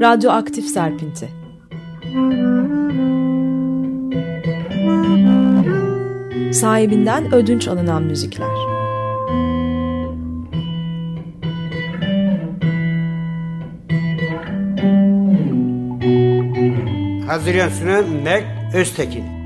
Radyoaktif Serpinti. Sahibinden ödünç alınan müzikler. Hazırlayan sunan Mert Öztekin.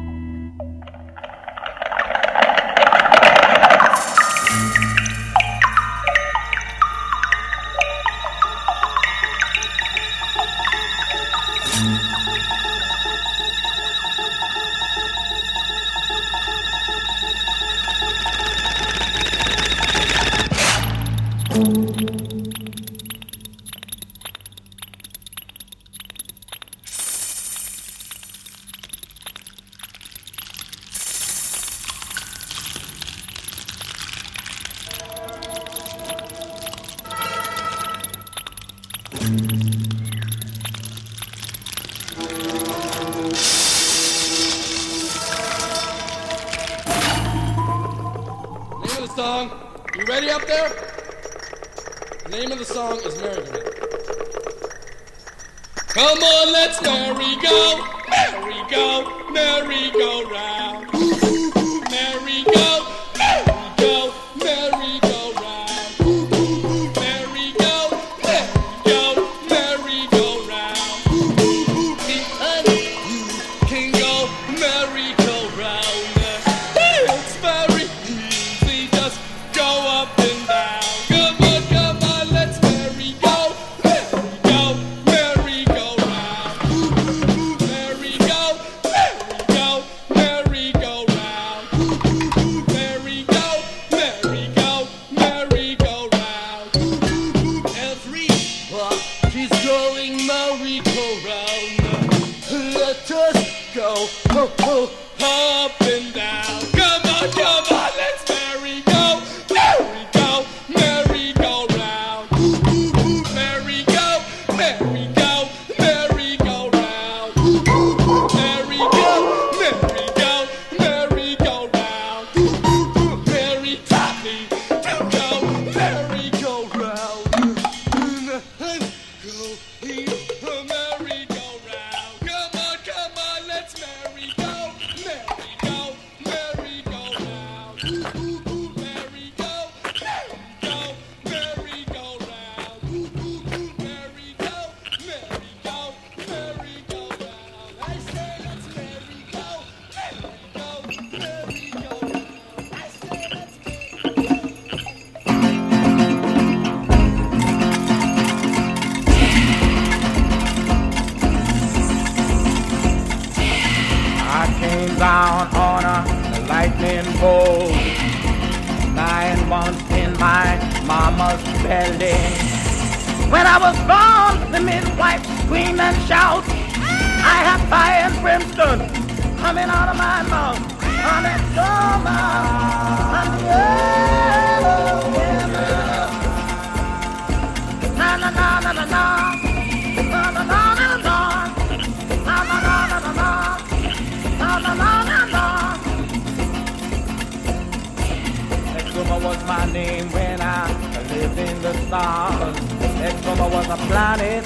name when I lived in the stars. Next was a planet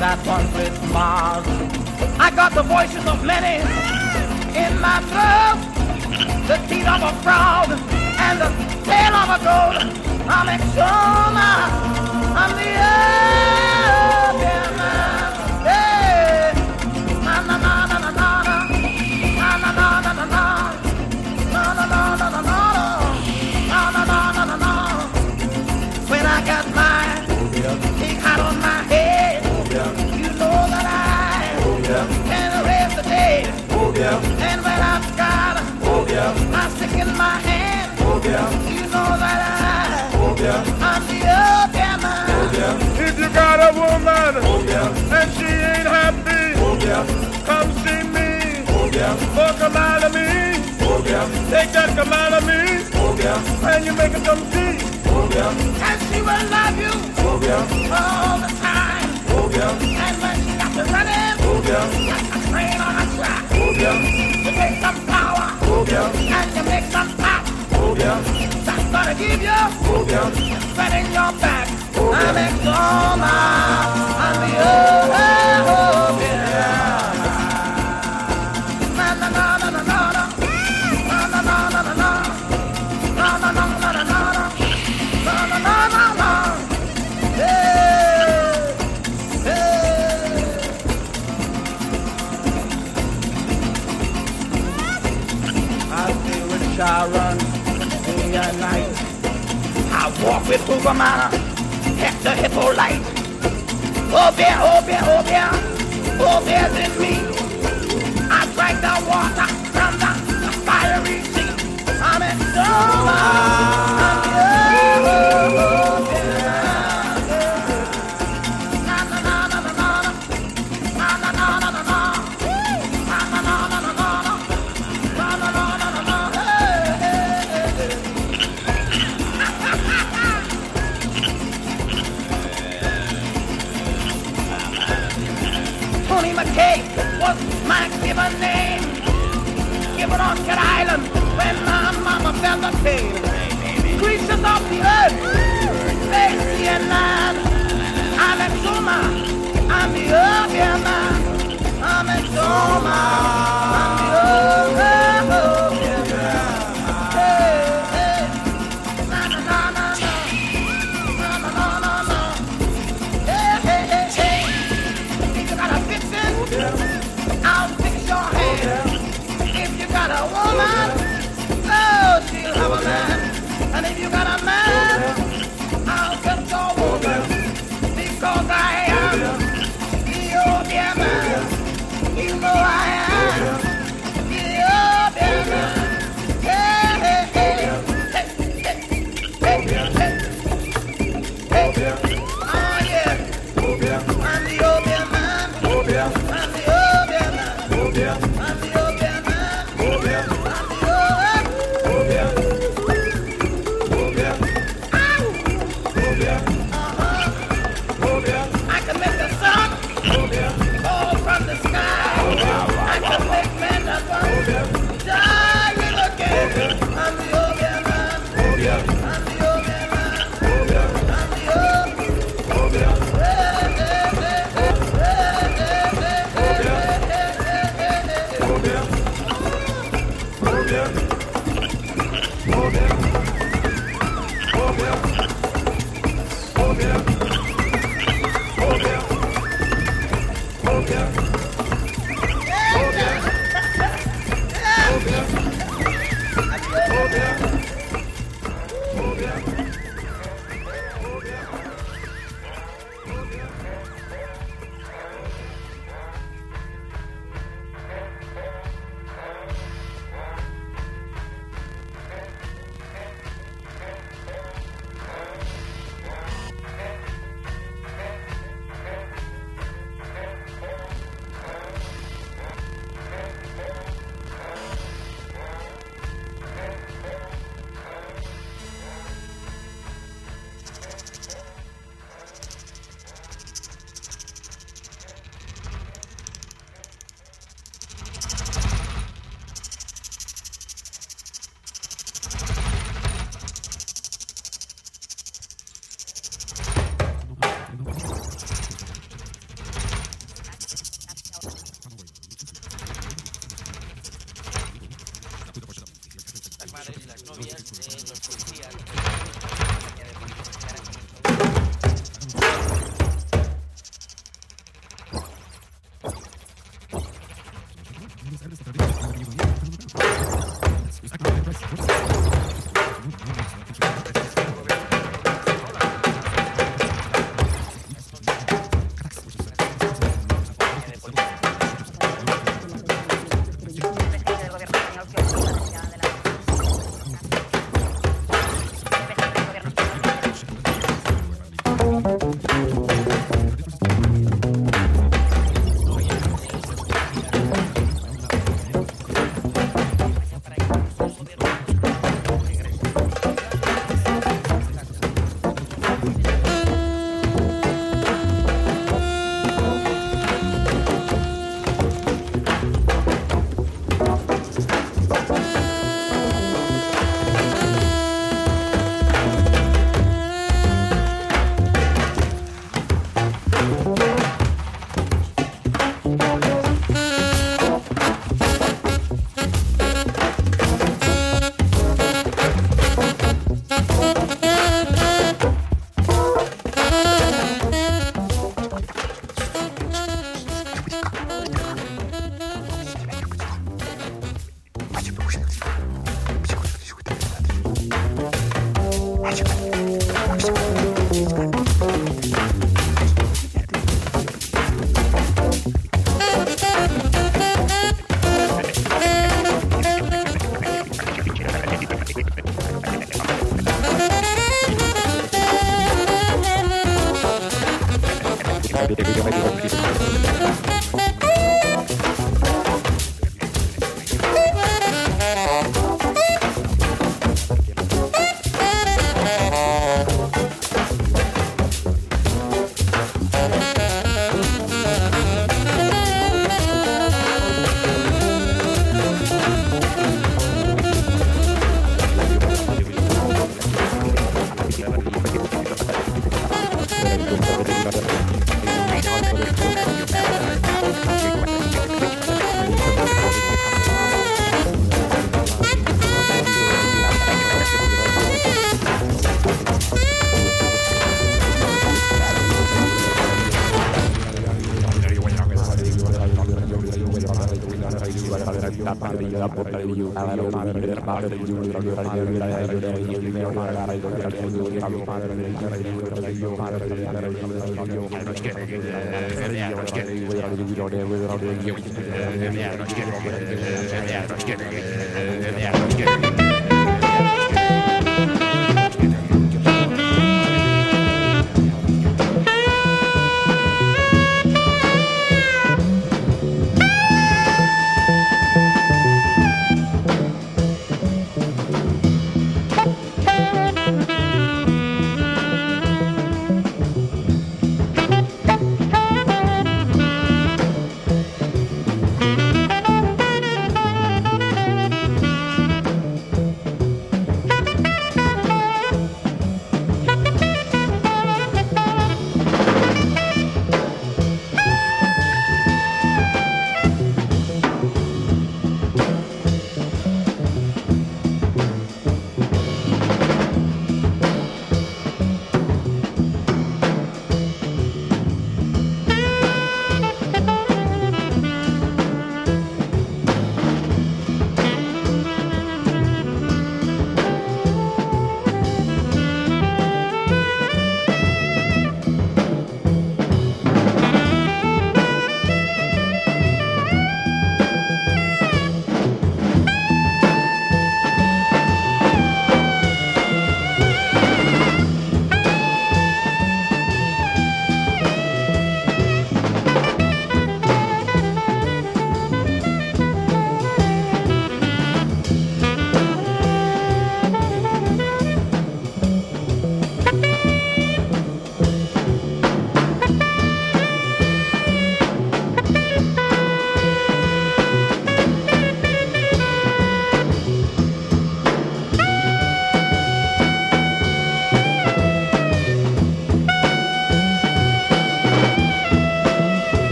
that once with Mars. I got the voices of many in my throat, the teeth of a frog and the tail of a goat. I'm Exuma, I'm the earth. You know that I'm the old man. If you got a woman, and she ain't happy. Come see me, come out of me. Take that out of me. And you make. And she will love you. All the time. And when she got train on track. You take some power, oh. And you make some yeah. I'm gonna give you. Oh yeah. Spread in your back. I'm extra. I'm the oh, oh, Hey. Hey. I feel Sharon. I walk with Hoovermana, Hector Hippolyte. Oh, bear, oh, bear, oh, bear, oh, bear's in me. I drank the water from the, the fiery sea. I'm in Soma. I'm oh, mama the tail. Creatures of the earth, see and land. I'm a Zuma, I'm the earth, man. I'm a Zuma, Yeah.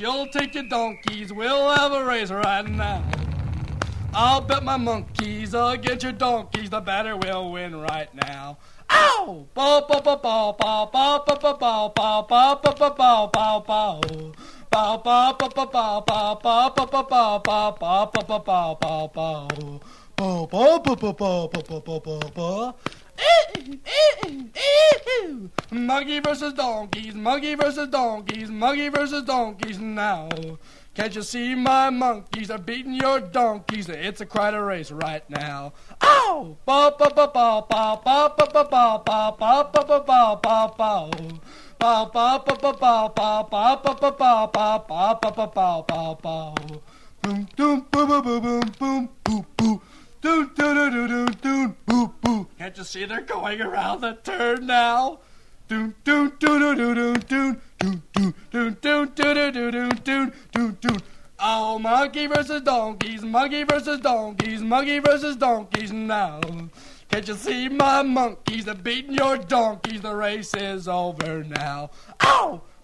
You'll take your donkeys, we'll have a race right now. I'll bet my monkeys against your donkeys, the batter will win right now. Ow! Bow, bow, bow, bow, bow, bow, bow, bow, bow, bow, bow, bow, bow, bow, bow, bow. Bow, bow, bow, bow, bow, bow, bow, bow, bow, bow, bow, bow, bow, bow, bow, bow, bow. Bow, bow, bow, bow, bow, bow, bow, bow, bow. Monkey versus donkeys, monkey versus donkeys, monkey versus donkeys now. Can't you see my monkeys are beating your donkeys? It's a quite a race right now. Ow! Ba ba ba ba ba ba ba ba ba ba ba ba ba ba ba ba. Ba ba ba ba ba ba ba ba ba ba ba ba ba ba ba ba ba. Boom boom boom boom boom boom boom boom. Doon, doon, doon, doon, doon, boo, boo. Can't you see they're going around the turn now? Doon, doon, doon, doon, doon, doon, doon, doon, doon, doon, doon, doon, doon, doon, doon, doon. Oh, monkey versus donkeys, monkey versus donkeys, monkey versus donkeys now. Can't you see my monkeys are beating your donkeys? The race is over now. Ow!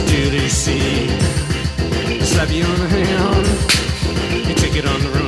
DLC, it's DLC. Slap you on the hand, you take it on the run.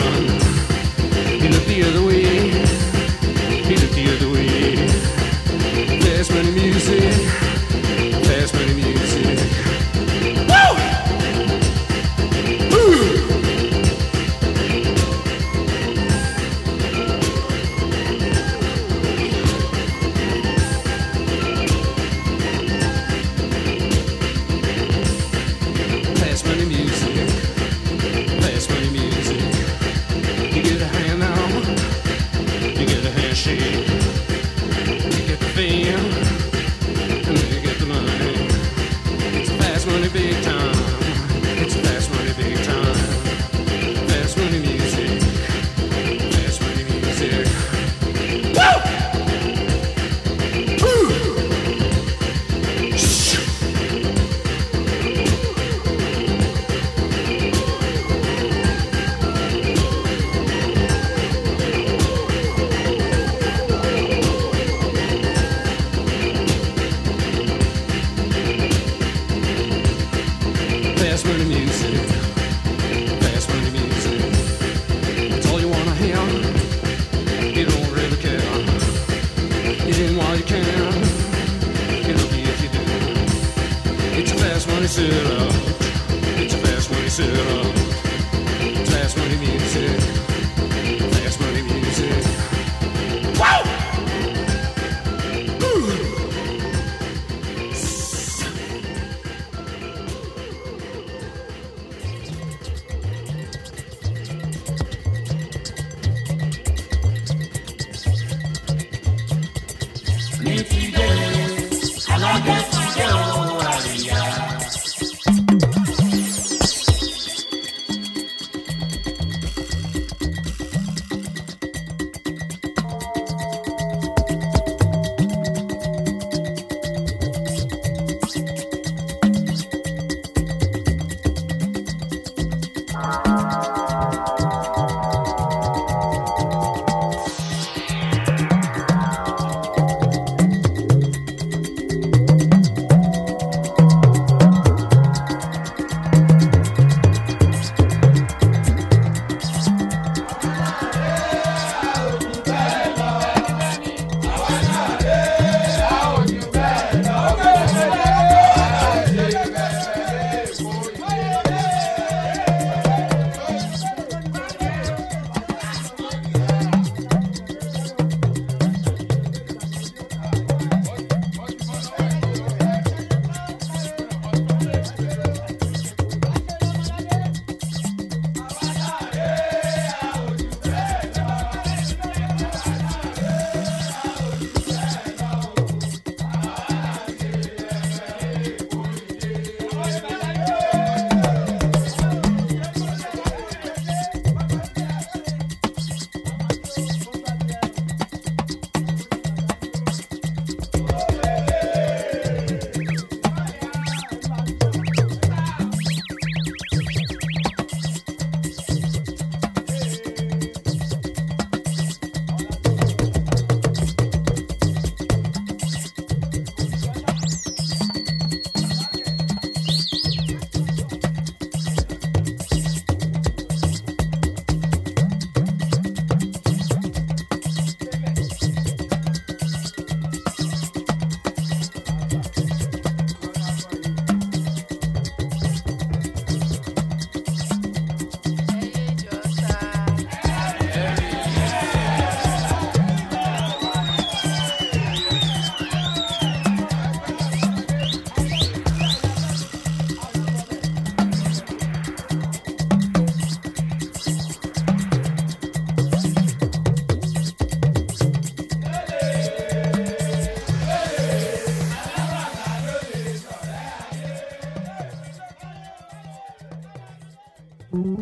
Thank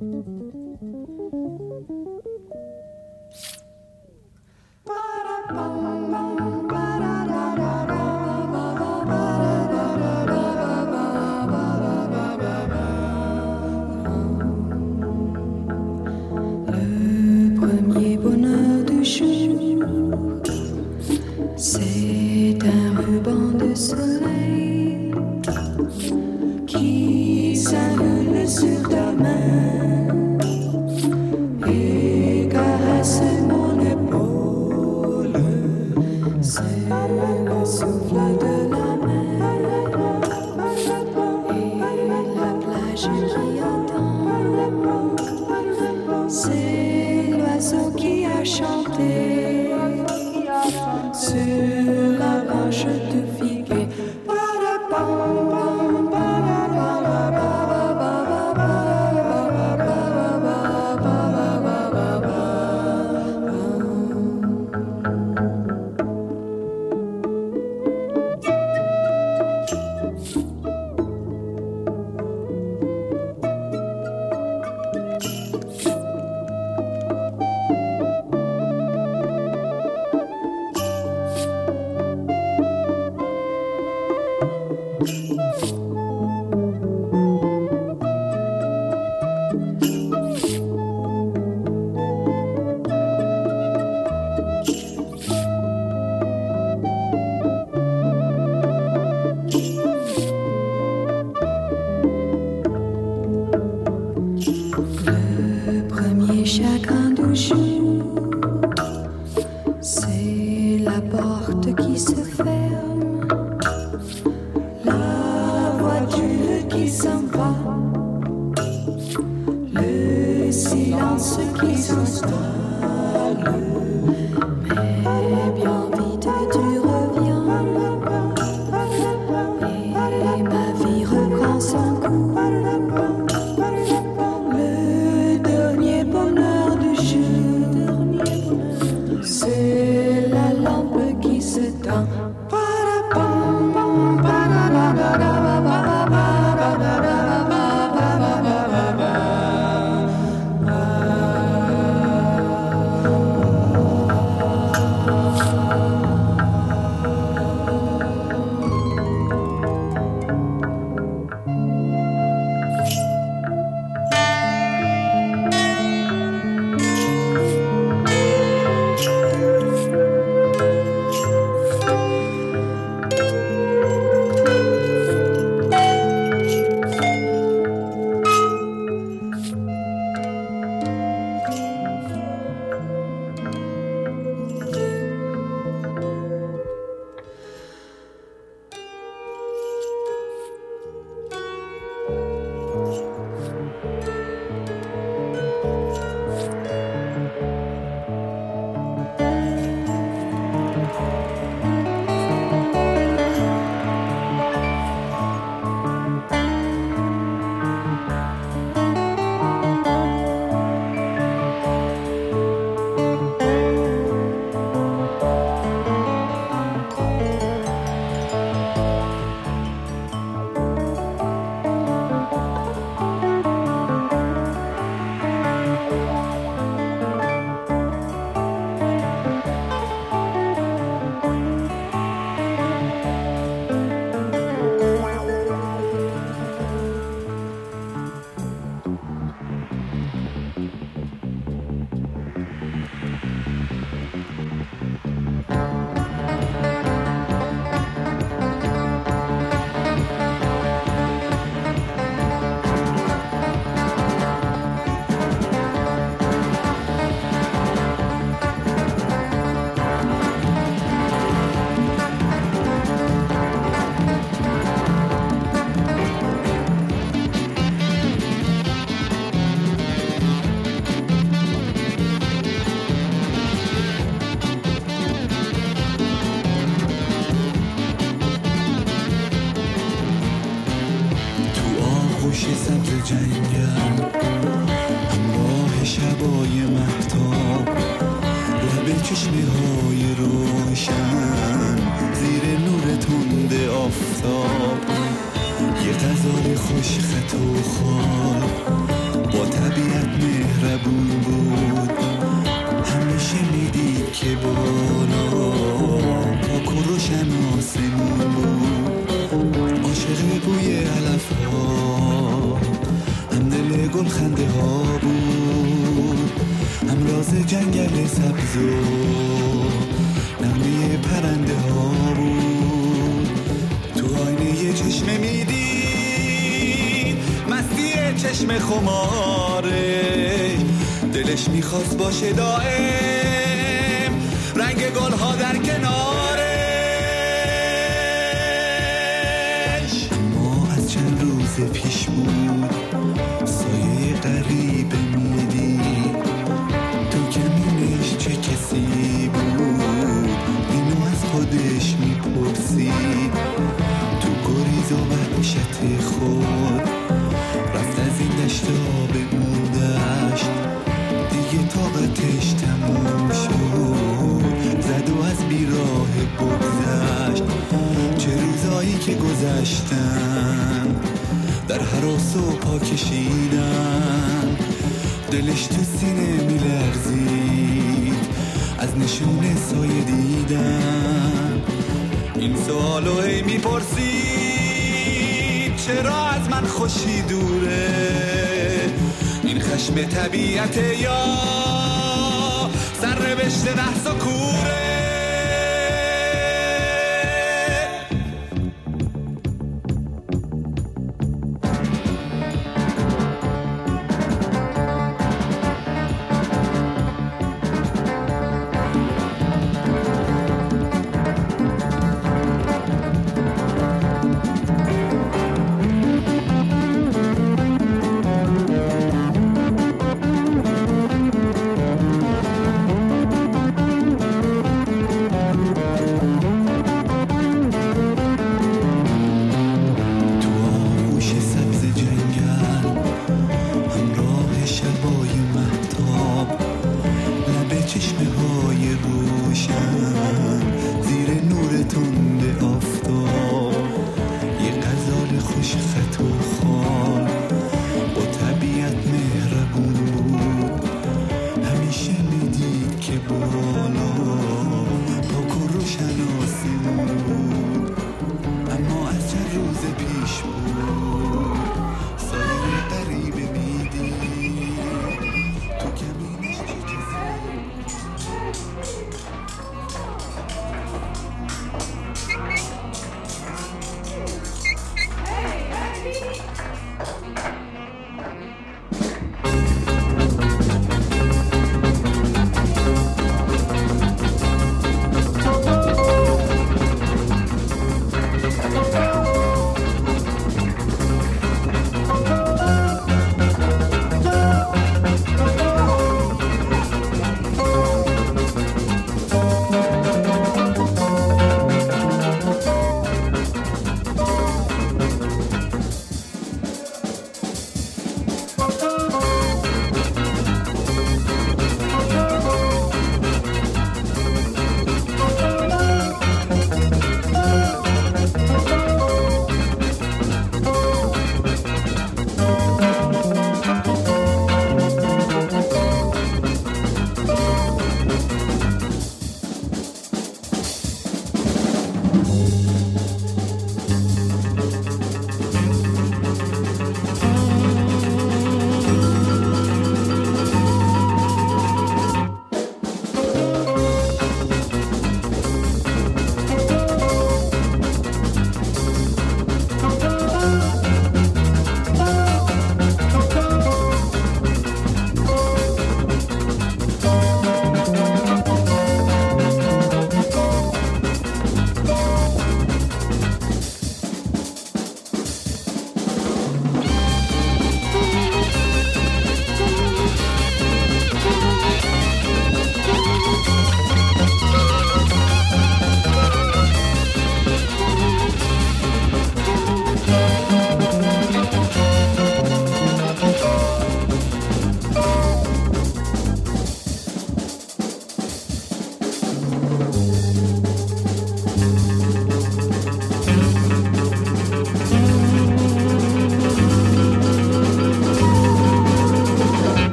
you. جنگل سبز و نمی پرنده ها بود. تو آینه یه چشمه میدی مستی چشم خماره. دلش می‌خواست باشه دائم. رنگ گلها در کنارش. ما از چند روز پیش بود. سایه قریب می‌دید. کسی بود؟ اینو از خودش می‌پرسید تو گریز و وحشت خود. رفت از این دشتا به اون دشت دیگه طاقتش تموم شد. زد و از بیراه بگذشت. چه روزایی که گذشتن. در حراس و پا کشیدن. دلش تو سینه میلرزید. از نشون سایه دیدن. این سوالو هی می‌پرسید چرا از من خوشی دوره؟ این خشم طبیعت یا سرنوشت نحس و کوره؟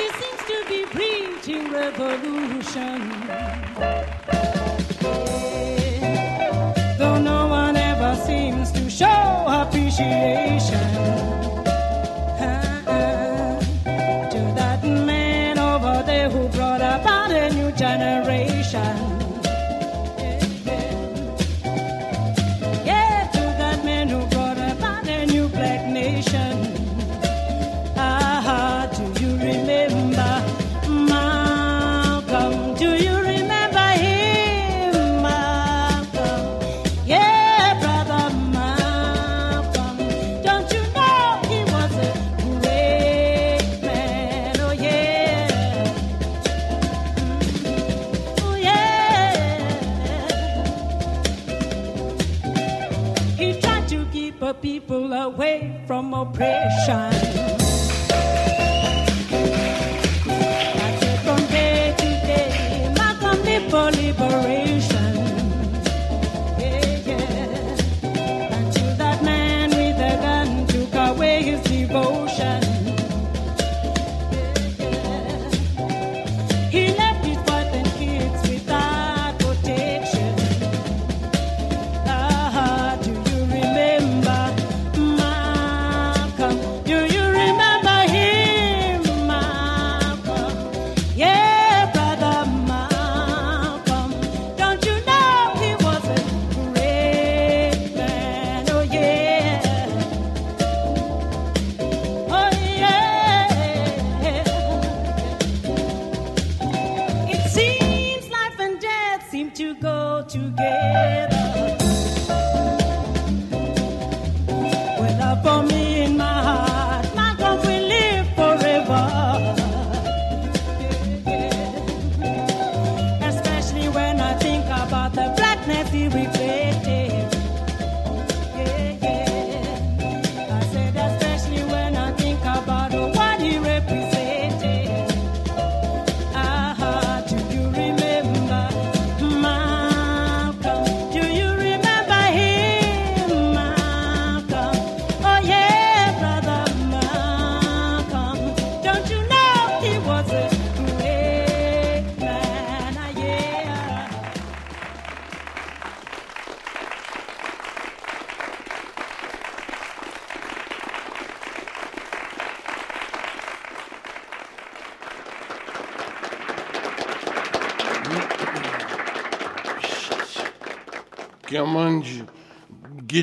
Everybody seems to be preaching revolution. Oppression.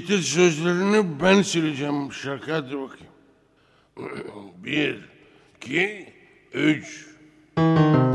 Getir sözlerini ben sileceğim şaka hadi bakayım. Bir, iki, üç. Dut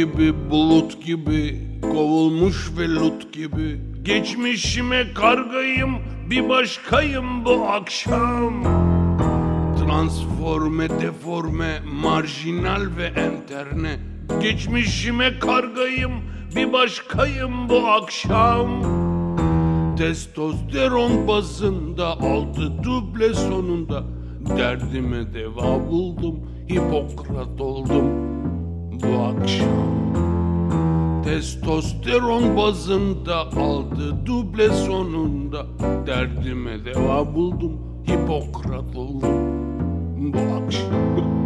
gibi, bulut gibi, kovulmuş ve lut gibi. Geçmişime kargayım, bir başkayım bu akşam. Transforme, deforme, marjinal ve enterne. Geçmişime kargayım, bir başkayım bu akşam. Testosteron bazında aldı duble sonunda. Derdime deva buldum, Hipokrat oldum bu akşam. Testosteron bazında aldı duble sonunda. Derdime deva buldum, Hipokrat oldum bu akşam.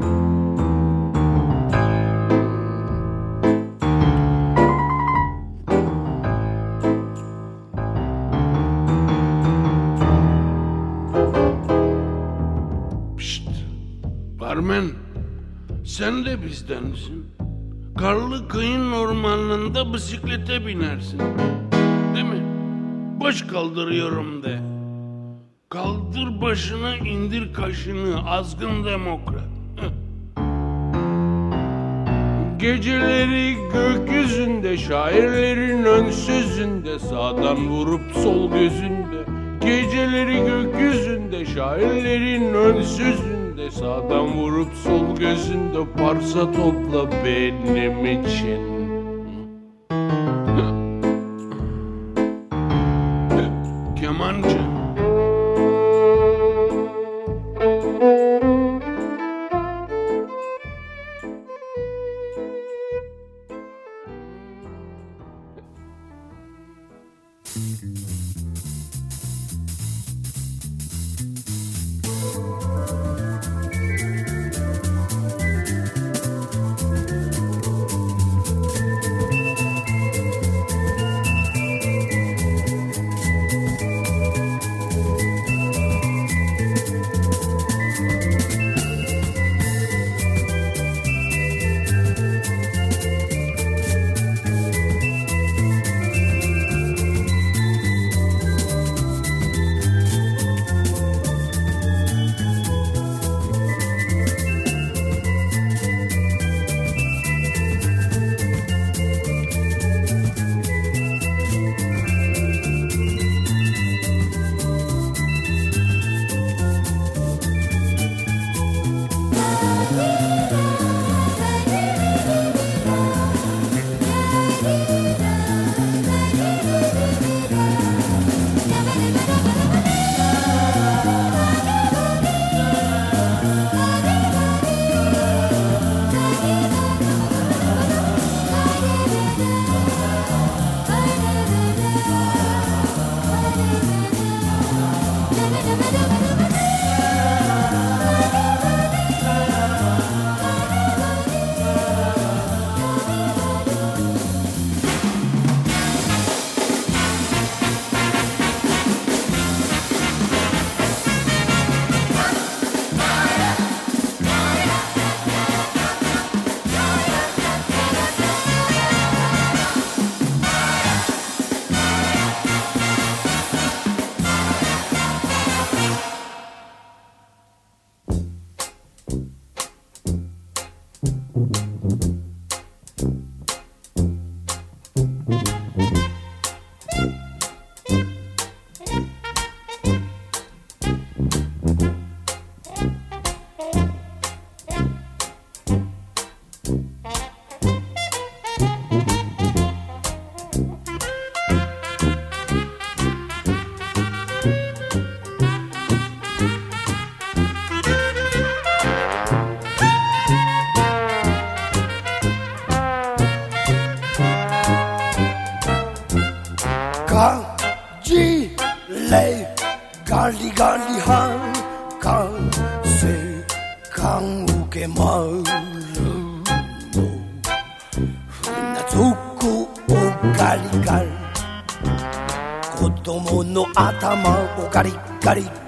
Barmen sen de bizdensin. Karlı kıyın ormanında bisiklete binersin. Değil mi? Baş kaldırıyorum de. Kaldır başını indir kaşını azgın demokrat. Geceleri gökyüzünde şairlerin ön sözünde sağdan vurup sol gözünde Geceleri gökyüzünde şairlerin ön sözünde sağdan vurup sol gözünde parça topla benim için.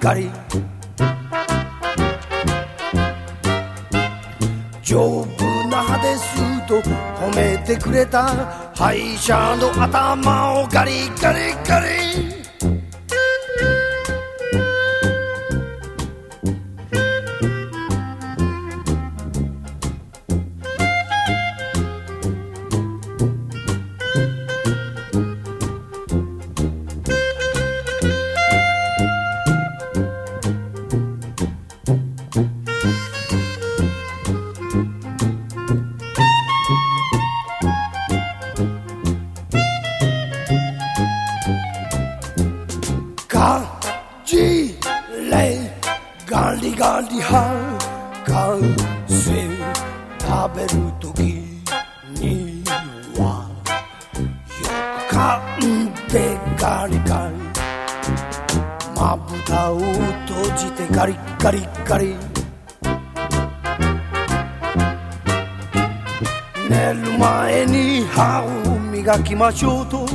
光。丈夫な歯ですと褒めてくれた。歯医者の頭をガリガリガリ。machuto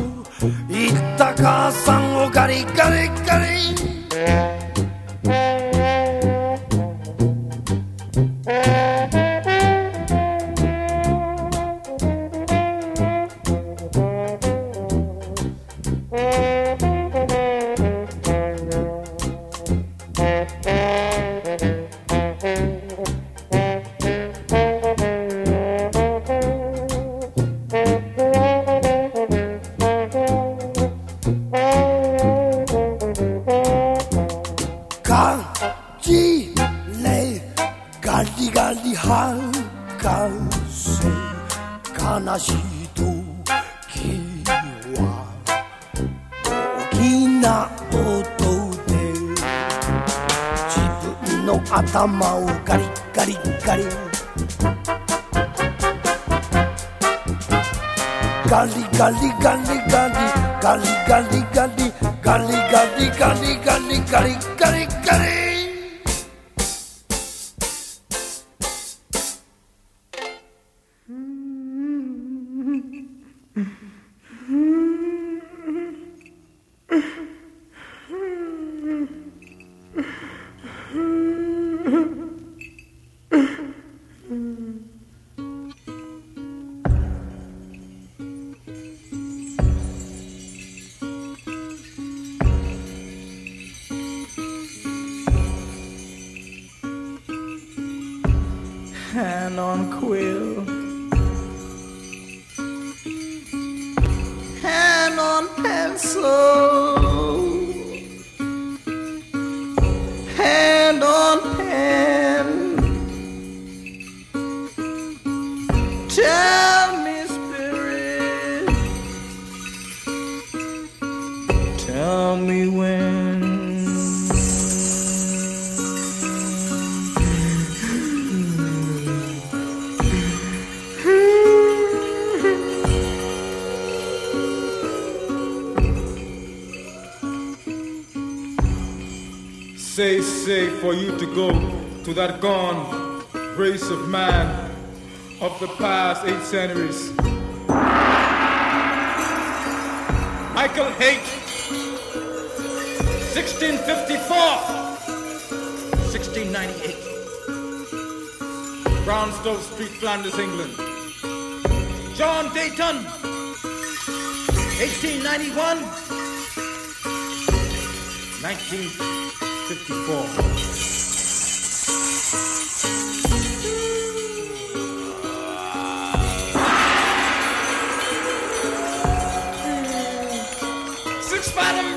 for you to go to that gone race of man of the past eight centuries. Michael Hake, 1654, 1698. Brownstone Street, Flanders, England. John Dayton, 1891, 1954. fight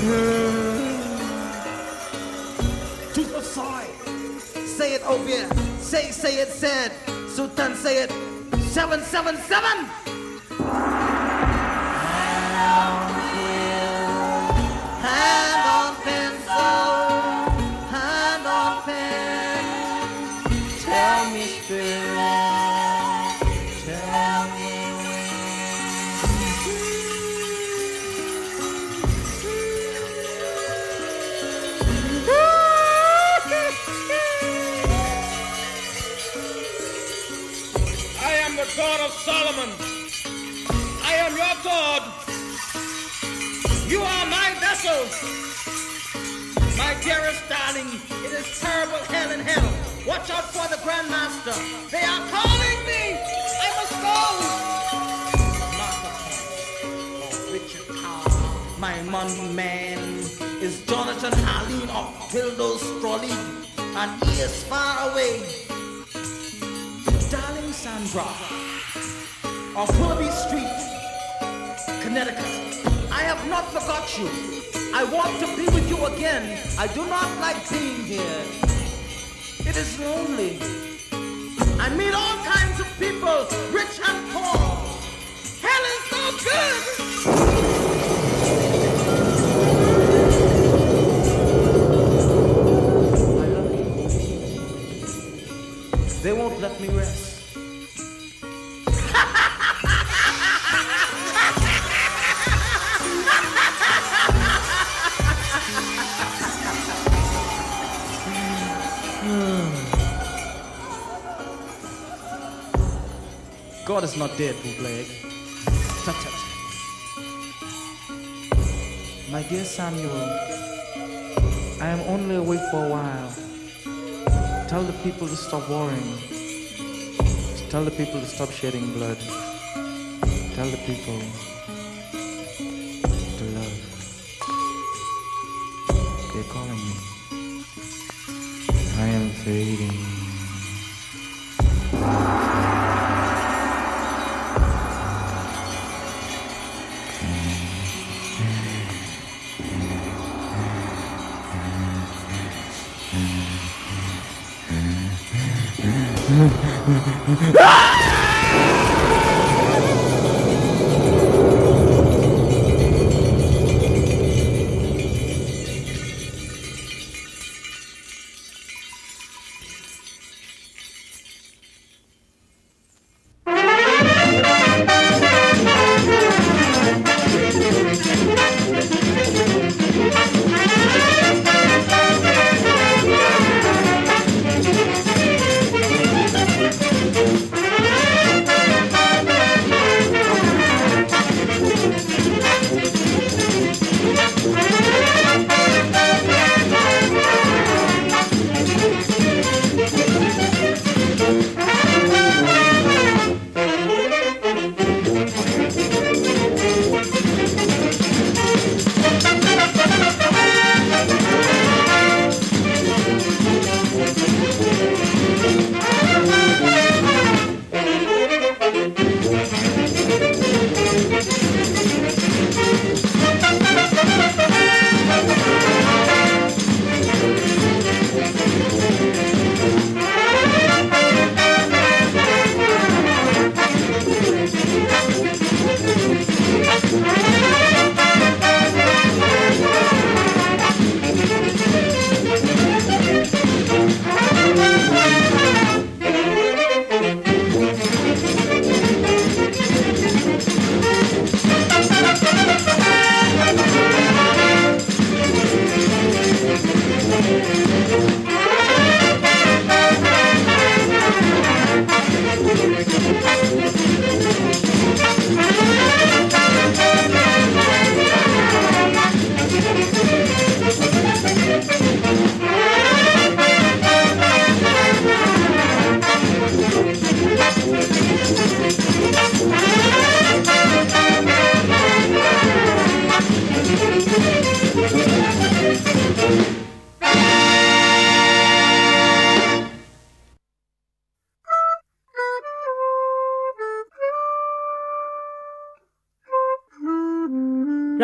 To the side. Say it over. Say, say it, said. Sultan, say it. 777! Seven, terrible hell in hell. Watch out for the grandmaster. They are calling me. I must go. Of Richard my money man is Jonathan Harleen of Dildo's Strolley, and he is far away. Darling Sandra of Willoughby Street, Connecticut. I have not forgot you. I want to be with you again. I do not like being here. It is lonely. I meet all kinds of people, rich and poor. Hell is so good. They won't let me rest. God is not dead, bootleg. Tut tut. My dear Samuel, I am only away for a while. Tell the people to stop worrying. Tell the people to stop shedding blood. Tell the people to love. They're calling me. I am fading. ah!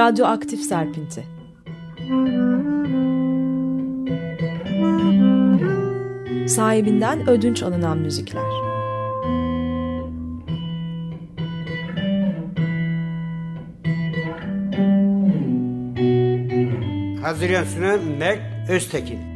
Radyoaktif Serpinti Sahibinden ödünç alınan müzikler Hazırlayan sunan Mert Öztekin.